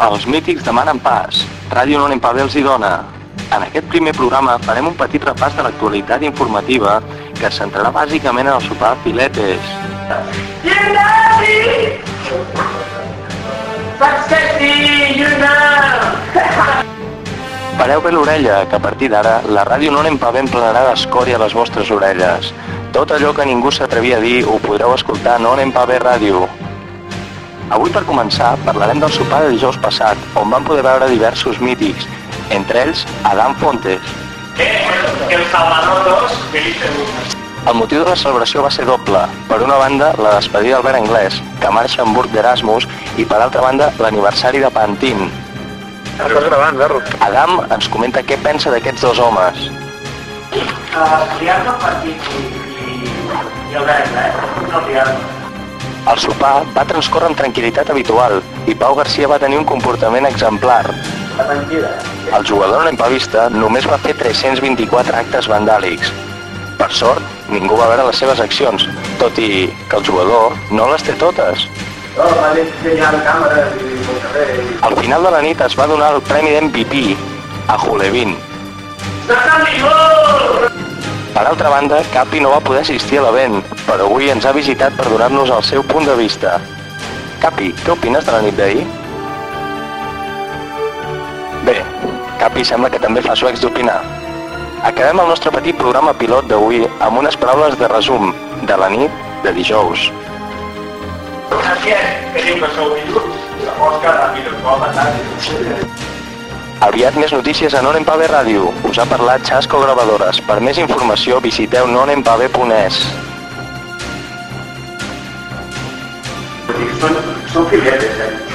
Els mítics demanen pas. Ràdio No anem pa bé els hi dona. En aquest primer programa farem un petit repàs de l'actualitat informativa que es centrarà bàsicament en el sopar filetes. Pareu bé l'orella, que a partir d'ara la ràdio No anem pa bé emplenarà d'escòria a les vostres orelles. Tot allò que ningú s'atrevia a dir ho podreu escoltar No anem pa bé ràdio. Avui, per començar, parlarem del sopar de dijous passat, on vam poder veure diversos mítics, entre ells Adam Fontes. El Salvador 2, Felipe 1. El motiu de la celebració va ser doble. Per una banda, la despedida d'Albert Anglès, que marxa a Hamburg d'Erasmus, i per altra banda, l'aniversari de Pantin. Estàs gravant, Garro? Adam ens comenta què pensa d'aquests dos homes. Triarno partit i, i, i el verd, eh? No triarno. El sopar va transcórrer amb tranquil·litat habitual i Pau Garcia va tenir un comportament exemplar. El jugador empavista només va fer 324 actes vandàlics. Per sort, ningú va veure les seves accions, tot i que el jugador no les té totes. Al final de la nit es va donar el premi d'MVP a Julevin. Per altra banda, Capi no va poder assistir a l'event, però avui ens ha visitat per donar-nos el seu punt de vista. Capi, què opines de la nit d'ahir? Bé, Capi sembla que també fa suecs d'opinar. Acabem el nostre petit programa pilot d'avui amb unes paraules de resum de la nit de dijous. Així és, tenim que sou dilluns, la mosca ràpid, el qual matar. Aviat més notícies a Nonempave Ràdio. Us ha parlat Xasco Gravadores. Per més informació visiteu nonempave.es. Són, són eh?